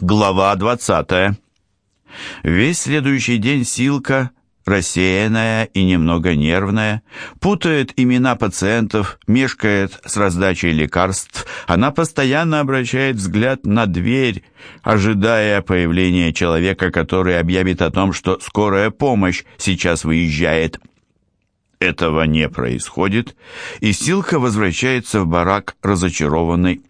Глава 20. Весь следующий день Силка, рассеянная и немного нервная, путает имена пациентов, мешкает с раздачей лекарств. Она постоянно обращает взгляд на дверь, ожидая появления человека, который объявит о том, что скорая помощь сейчас выезжает. Этого не происходит, и Силка возвращается в барак разочарованный.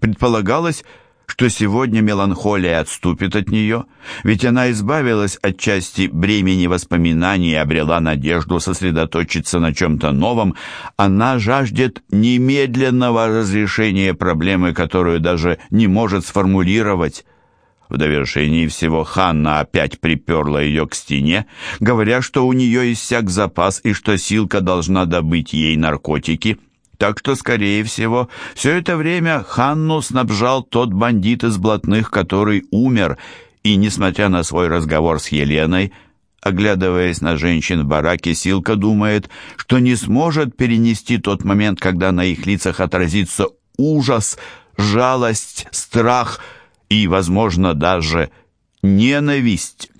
Предполагалось, что сегодня меланхолия отступит от нее, ведь она избавилась от части бремени воспоминаний и обрела надежду сосредоточиться на чем-то новом, она жаждет немедленного разрешения проблемы, которую даже не может сформулировать. В довершении всего Ханна опять приперла ее к стене, говоря, что у нее иссяк запас и что Силка должна добыть ей наркотики – так что, скорее всего, все это время Ханну снабжал тот бандит из блатных, который умер, и, несмотря на свой разговор с Еленой, оглядываясь на женщин в бараке, Силка думает, что не сможет перенести тот момент, когда на их лицах отразится ужас, жалость, страх и, возможно, даже ненависть.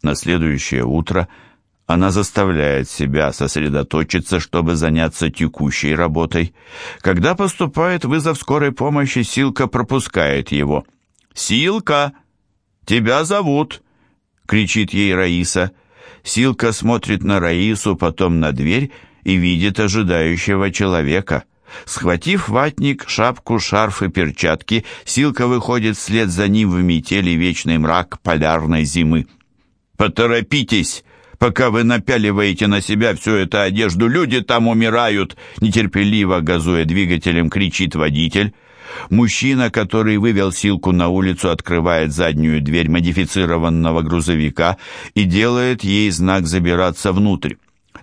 На следующее утро – она заставляет себя сосредоточиться, чтобы заняться текущей работой. Когда поступает вызов скорой помощи, Силка пропускает его. «Силка! Тебя зовут!» — кричит ей Раиса. Силка смотрит на Раису, потом на дверь и видит ожидающего человека. Схватив ватник, шапку, шарф и перчатки, Силка выходит вслед за ним в метели вечный мрак полярной зимы. «Поторопитесь!» Пока вы напяливаете на себя всю эту одежду, люди там умирают!» Нетерпеливо газуя двигателем, кричит водитель. Мужчина, который вывел Силку на улицу, открывает заднюю дверь модифицированного грузовика и делает ей знак забираться внутрь.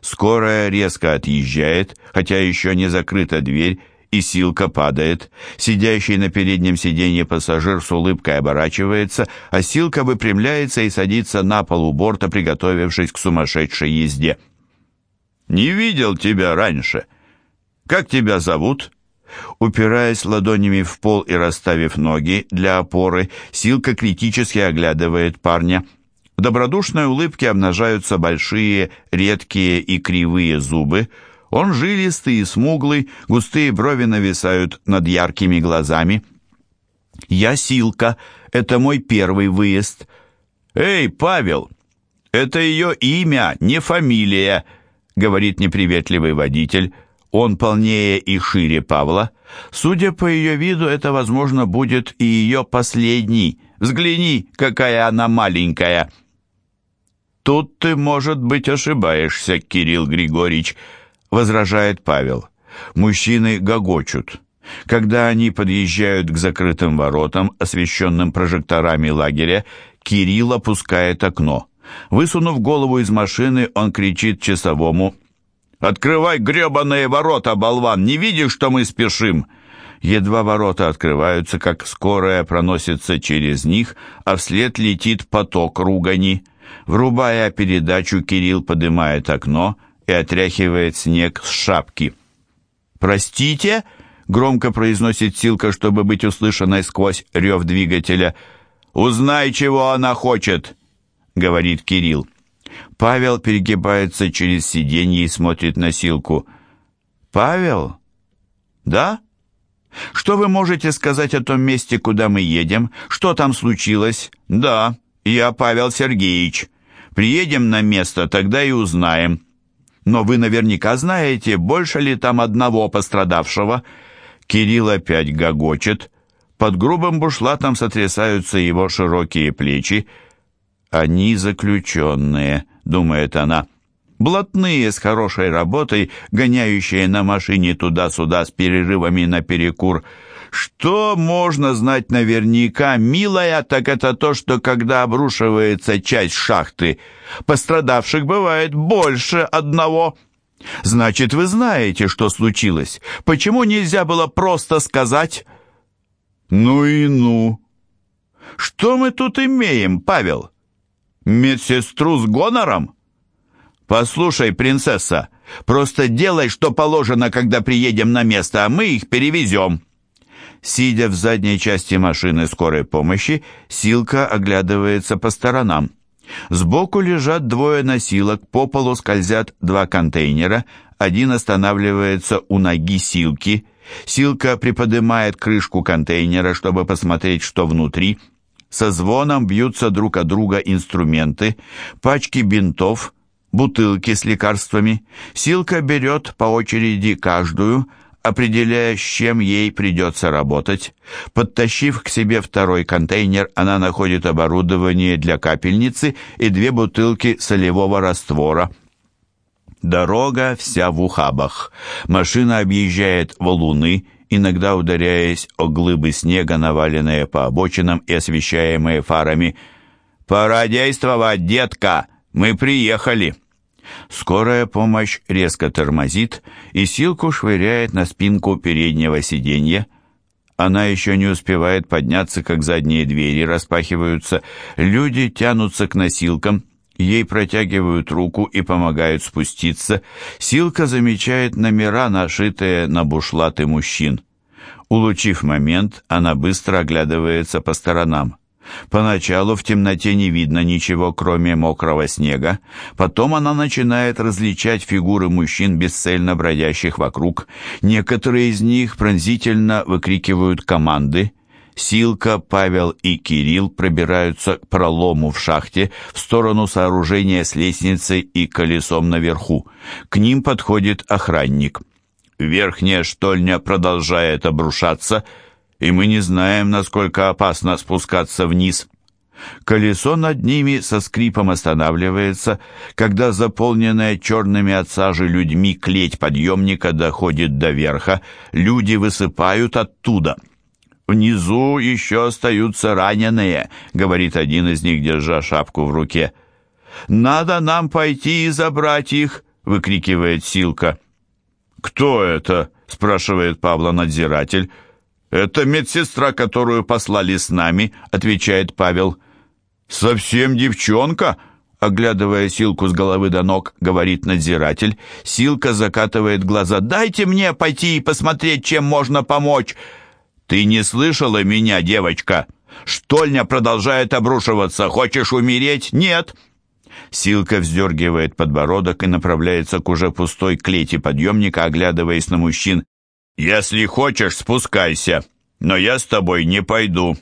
Скорая резко отъезжает, хотя еще не закрыта дверь, и Силка падает. Сидящий на переднем сиденье пассажир с улыбкой оборачивается, а Силка выпрямляется и садится на пол у борта, приготовившись к сумасшедшей езде. «Не видел тебя раньше. Как тебя зовут?» Упираясь ладонями в пол и расставив ноги для опоры, Силка критически оглядывает парня. В добродушной улыбке обнажаются большие, редкие и кривые зубы, он жилистый и смуглый, густые брови нависают над яркими глазами. «Я Силка, это мой первый выезд». «Эй, Павел, это ее имя, не фамилия», — говорит неприветливый водитель. Он полнее и шире Павла. Судя по ее виду, это, возможно, будет и ее последний. Взгляни, какая она маленькая. Тут ты, может быть, ошибаешься, Кирилл Григорьевич, — возражает Павел. Мужчины гогочут. Когда они подъезжают к закрытым воротам, освещенным прожекторами лагеря, Кирилл опускает окно. Высунув голову из машины, он кричит часовому «Открывай гребаные ворота, болван! Не видишь, что мы спешим?» Едва ворота открываются, как скорая проносится через них, а вслед летит поток ругани. Врубая передачу, Кирилл поднимает окно и отряхивает снег с шапки. «Простите?» — громко произносит Силка, чтобы быть услышанной сквозь рев двигателя. «Узнай, чего она хочет!» — говорит Кирилл. Павел перегибается через сиденье и смотрит на Силку. «Павел? Да? Что вы можете сказать о том месте, куда мы едем? Что там случилось?» «Да, я Павел Сергеевич. Приедем на место, тогда и узнаем». Но вы наверняка знаете, больше ли там одного пострадавшего. Кирилл опять гогочет. Под грубым бушлатом сотрясаются его широкие плечи. «Они заключенные», — думает она. «Блатные с хорошей работой, гоняющие на машине туда-сюда с перерывами на перекур». Что можно знать наверняка, милая, так это то, что когда обрушивается часть шахты, пострадавших бывает больше одного. Значит, вы знаете, что случилось. Почему нельзя было просто сказать? Ну и ну. Что мы тут имеем, Павел? Медсестру с гонором? Послушай, принцесса, просто делай, что положено, когда приедем на место, а мы их перевезем. Сидя в задней части машины скорой помощи, Силка оглядывается по сторонам. Сбоку лежат двое носилок, по полу скользят два контейнера, один останавливается у ноги Силки. Силка приподнимает крышку контейнера, чтобы посмотреть, что внутри. Со звоном бьются друг от друга инструменты, пачки бинтов, бутылки с лекарствами. Силка берет по очереди каждую, определяя, с чем ей придется работать. Подтащив к себе второй контейнер, она находит оборудование для капельницы и две бутылки солевого раствора. Дорога вся в ухабах. Машина объезжает валуны, иногда ударяясь о глыбы снега, наваленные по обочинам и освещаемые фарами. «Пора действовать, детка! Мы приехали!» Скорая помощь резко тормозит и Силку швыряет на спинку переднего сиденья. Она еще не успевает подняться, как задние двери распахиваются. Люди тянутся к носилкам. Ей протягивают руку и помогают спуститься. Силка замечает номера, нашитые на бушлаты мужчин. Улучив момент, она быстро оглядывается по сторонам. Поначалу в темноте не видно ничего, кроме мокрого снега. Потом она начинает различать фигуры мужчин, бесцельно бродящих вокруг. Некоторые из них пронзительно выкрикивают команды. Силка, Павел и Кирилл пробираются к пролому в шахте в сторону сооружения с лестницей и колесом наверху. К ним подходит охранник. Верхняя штольня продолжает обрушаться – и мы не знаем, насколько опасно спускаться вниз. Колесо над ними со скрипом останавливается, когда заполненная черными от сажи людьми клеть подъемника доходит до верха, люди высыпают оттуда. «Внизу еще остаются раненые», — говорит один из них, держа шапку в руке. «Надо нам пойти и забрать их», — выкрикивает Силка. «Кто это?» — спрашивает Павла надзиратель. «Это медсестра, которую послали с нами», — отвечает Павел. «Совсем девчонка?» Оглядывая Силку с головы до ног, говорит надзиратель. Силка закатывает глаза. «Дайте мне пойти и посмотреть, чем можно помочь!» «Ты не слышала меня, девочка? Штольня продолжает обрушиваться. Хочешь умереть? Нет!» Силка вздергивает подбородок и направляется к уже пустой клете подъемника, оглядываясь на мужчин. «Если хочешь, спускайся, но я с тобой не пойду»,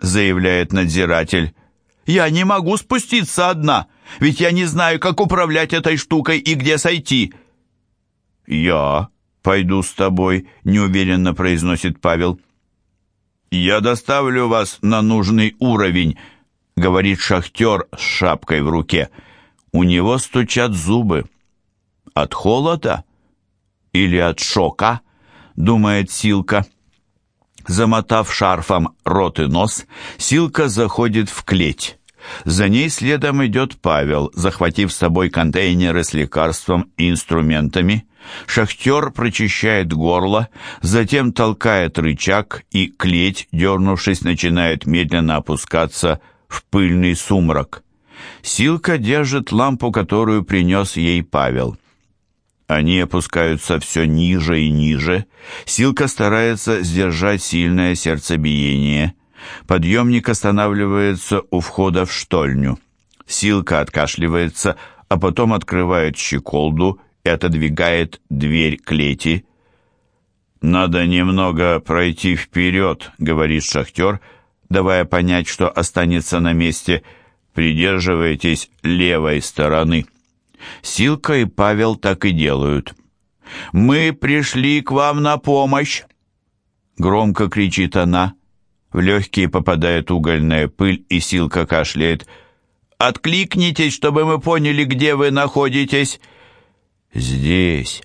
заявляет надзиратель. «Я не могу спуститься одна, ведь я не знаю, как управлять этой штукой и где сойти». «Я пойду с тобой», неуверенно произносит Павел. «Я доставлю вас на нужный уровень», говорит шахтер с шапкой в руке. У него стучат зубы. От холода или от шока? Думает Силка. Замотав шарфом рот и нос, Силка заходит в клеть. За ней следом идет Павел, захватив с собой контейнеры с лекарством и инструментами. Шахтер прочищает горло, затем толкает рычаг, и клеть, дернувшись, начинает медленно опускаться в пыльный сумрак. Силка держит лампу, которую принес ей Павел. Они опускаются все ниже и ниже. Силка старается сдержать сильное сердцебиение. Подъемник останавливается у входа в штольню. Силка откашливается, а потом открывает щеколду и отодвигает дверь клети. «Надо немного пройти вперед», — говорит шахтер, давая понять, что останется на месте. «Придерживайтесь левой стороны». Силка и Павел так и делают. «Мы пришли к вам на помощь!» Громко кричит она. В легкие попадает угольная пыль, и Силка кашляет. «Откликнитесь, чтобы мы поняли, где вы находитесь!» «Здесь!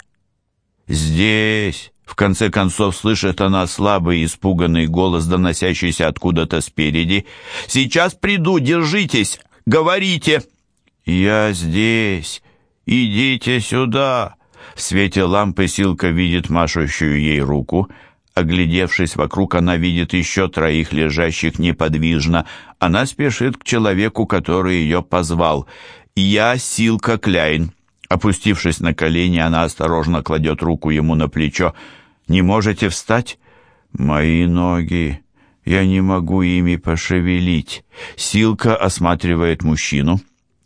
Здесь!» В конце концов слышит она слабый, испуганный голос, доносящийся откуда-то спереди. «Сейчас приду, держитесь! Говорите!» «Я здесь! Идите сюда!» В свете лампы Силка видит машущую ей руку. Оглядевшись вокруг, она видит еще троих лежащих неподвижно. Она спешит к человеку, который ее позвал. «Я Силка Кляйн». Опустившись на колени, она осторожно кладет руку ему на плечо. «Не можете встать? Мои ноги, я не могу ими пошевелить. Силка осматривает мужчину.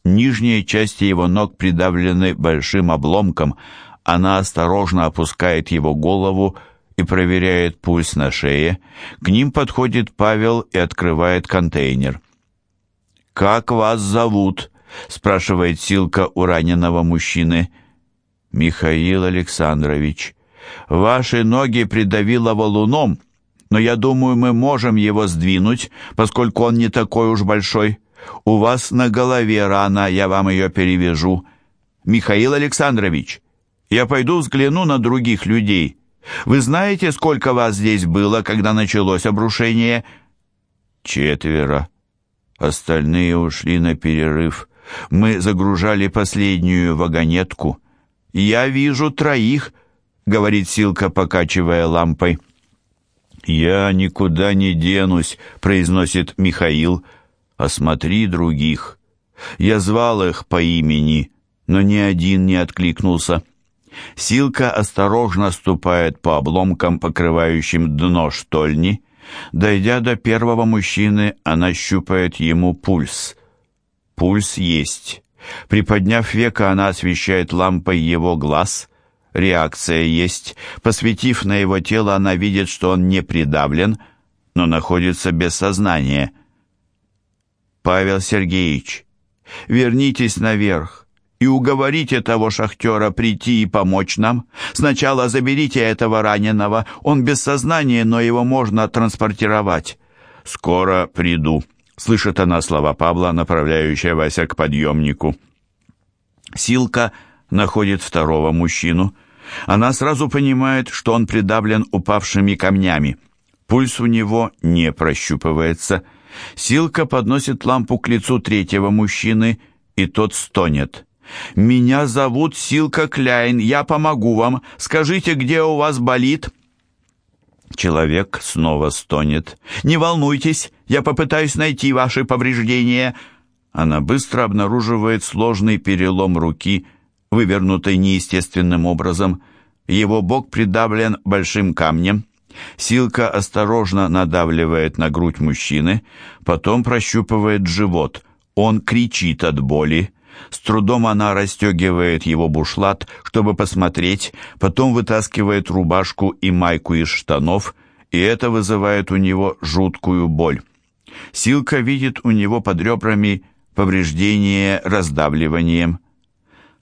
Нижние части его ног придавлены большим обломком. Она осторожно опускает его голову и проверяет пульс на шее. К ним подходит Павел и открывает контейнер. «Как вас зовут?» — спрашивает Силка у раненого мужчины. «Михаил Александрович, ваши ноги придавило валуном, но я думаю, мы можем его сдвинуть, поскольку он не такой уж большой. У вас на голове рана, я вам ее перевяжу. Михаил Александрович, я пойду взгляну на других людей. Вы знаете, сколько вас здесь было, когда началось обрушение?» «Четверо. Остальные ушли на перерыв. Мы загружали последнюю вагонетку. Я вижу троих», — говорит Силка, покачивая лампой. «Я никуда не денусь», — произносит Михаил. «Осмотри других». Я звал их по имени, но ни один не откликнулся. Силка осторожно ступает по обломкам, покрывающим дно штольни. Дойдя до первого мужчины, она щупает ему пульс. Пульс есть. Приподняв века, она освещает лампой его глаз. Реакция есть. Посветив на его тело, она видит, что он не придавлен, но находится без сознания. «Павел Сергеевич, вернитесь наверх и уговорите того шахтера прийти и помочь нам. Сначала заберите этого раненого. Он без сознания, но его можно транспортировать». «Скоро приду», — слышит она слова Павла, направляющегося к подъемнику. Силка находит второго мужчину. Она сразу понимает, что он придавлен упавшими камнями. Пульс у него не прощупывается. Силка подносит лампу к лицу третьего мужчины, и тот стонет. «Меня зовут Силка Кляйн, я помогу вам. Скажите, где у вас болит?» Человек снова стонет. «Не волнуйтесь, я попытаюсь найти ваши повреждения». Она быстро обнаруживает сложный перелом руки, вывернутый неестественным образом. Его бок придавлен большим камнем. Силка осторожно надавливает на грудь мужчины, потом прощупывает живот. Он кричит от боли. С трудом она расстегивает его бушлат, чтобы посмотреть, потом вытаскивает рубашку и майку из штанов, и это вызывает у него жуткую боль. Силка видит у него под ребрами повреждение раздавливанием.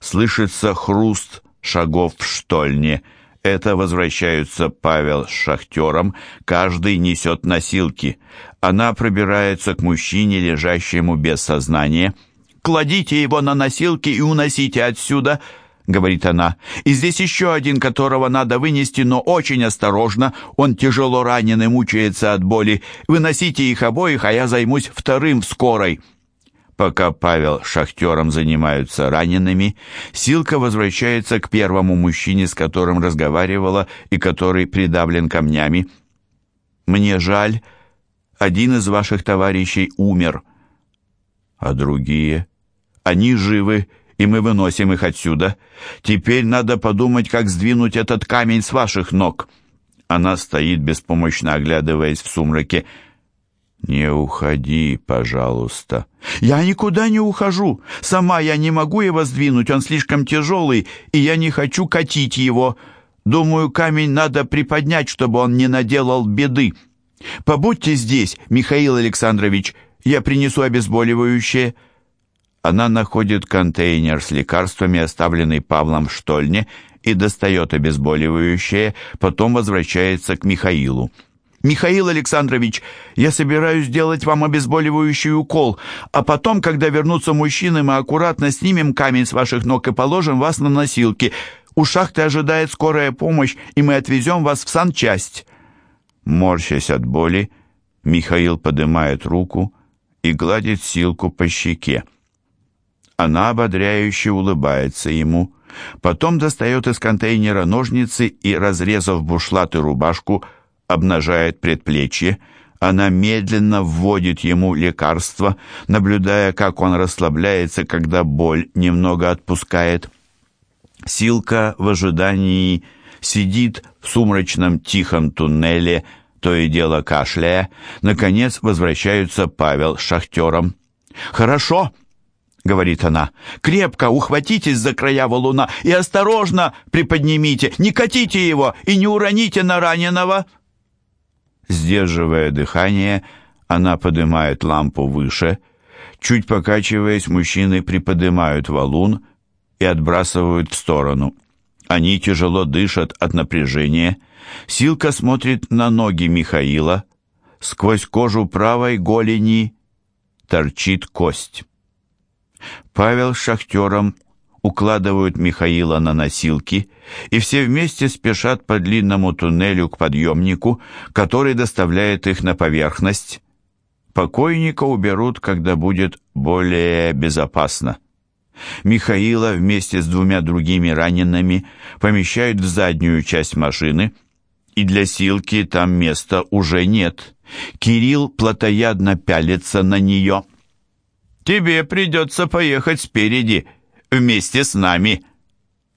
Слышится хруст шагов в штольне. Это возвращаются Павел с шахтером, каждый несет носилки. Она пробирается к мужчине, лежащему без сознания, кладите его на носилки и уносите отсюда», — говорит она. «И здесь еще один, которого надо вынести, но очень осторожно. Он тяжело ранен и мучается от боли. Выносите их обоих, а я займусь вторым в скорой». Пока Павел шахтером занимаются ранеными, Силка возвращается к первому мужчине, с которым разговаривала и который придавлен камнями. «Мне жаль, один из ваших товарищей умер». «А другие?» Они живы, и мы выносим их отсюда. Теперь надо подумать, как сдвинуть этот камень с ваших ног». Она стоит, беспомощно оглядываясь в сумраке. «Не уходи, пожалуйста». «Я никуда не ухожу. Сама я не могу его сдвинуть, он слишком тяжелый, и я не хочу катить его. Думаю, камень надо приподнять, чтобы он не наделал беды. Побудьте здесь, Михаил Александрович, я принесу обезболивающее». Она находит контейнер с лекарствами, оставленный Павлом в штольне, и достает обезболивающее, потом возвращается к Михаилу. «Михаил Александрович, я собираюсь сделать вам обезболивающий укол, а потом, когда вернутся мужчины, мы аккуратно снимем камень с ваших ног и положим вас на носилки. У шахты ожидает скорая помощь, и мы отвезем вас в санчасть». Морщась от боли, Михаил поднимает руку и гладит Силку по щеке. Она ободряюще улыбается ему, потом достает из контейнера ножницы и, разрезав бушлат и рубашку, обнажает предплечье. Она медленно вводит ему лекарство, наблюдая, как он расслабляется, когда боль немного отпускает. Силка в ожидании сидит в сумрачном тихом туннеле, то и дело кашляя, наконец возвращаются Павел с шахтером. «Хорошо!» — говорит она. «Крепко ухватитесь за края валуна и осторожно приподнимите, не катите его и не уроните на раненого!» Сдерживая дыхание, она поднимает лампу выше. Чуть покачиваясь, мужчины приподнимают валун и отбрасывают в сторону. Они тяжело дышат от напряжения. Силка смотрит на ноги Михаила. Сквозь кожу правой голени торчит кость. Павел с шахтером укладывают Михаила на носилки, и все вместе спешат по длинному туннелю к подъемнику, который доставляет их на поверхность. Покойника уберут, когда будет более безопасно. Михаила вместе с двумя другими ранеными помещают в заднюю часть машины, и для Силки там места уже нет. Кирилл плотоядно пялится на нее. «Тебе придется поехать спереди, вместе с нами.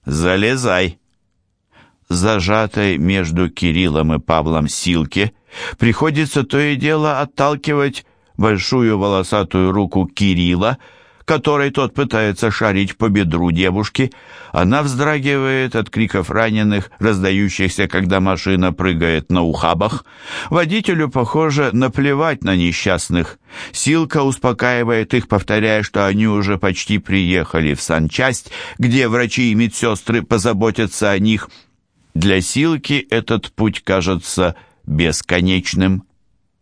Залезай!» Зажатой между Кириллом и Павлом Силке приходится то и дело отталкивать большую волосатую руку Кирилла, которой тот пытается шарить по бедру девушки. Она вздрагивает от криков раненых, раздающихся, когда машина прыгает на ухабах. Водителю, похоже, наплевать на несчастных. Силка успокаивает их, повторяя, что они уже почти приехали в санчасть, где врачи и медсестры позаботятся о них. Для Силки этот путь кажется бесконечным.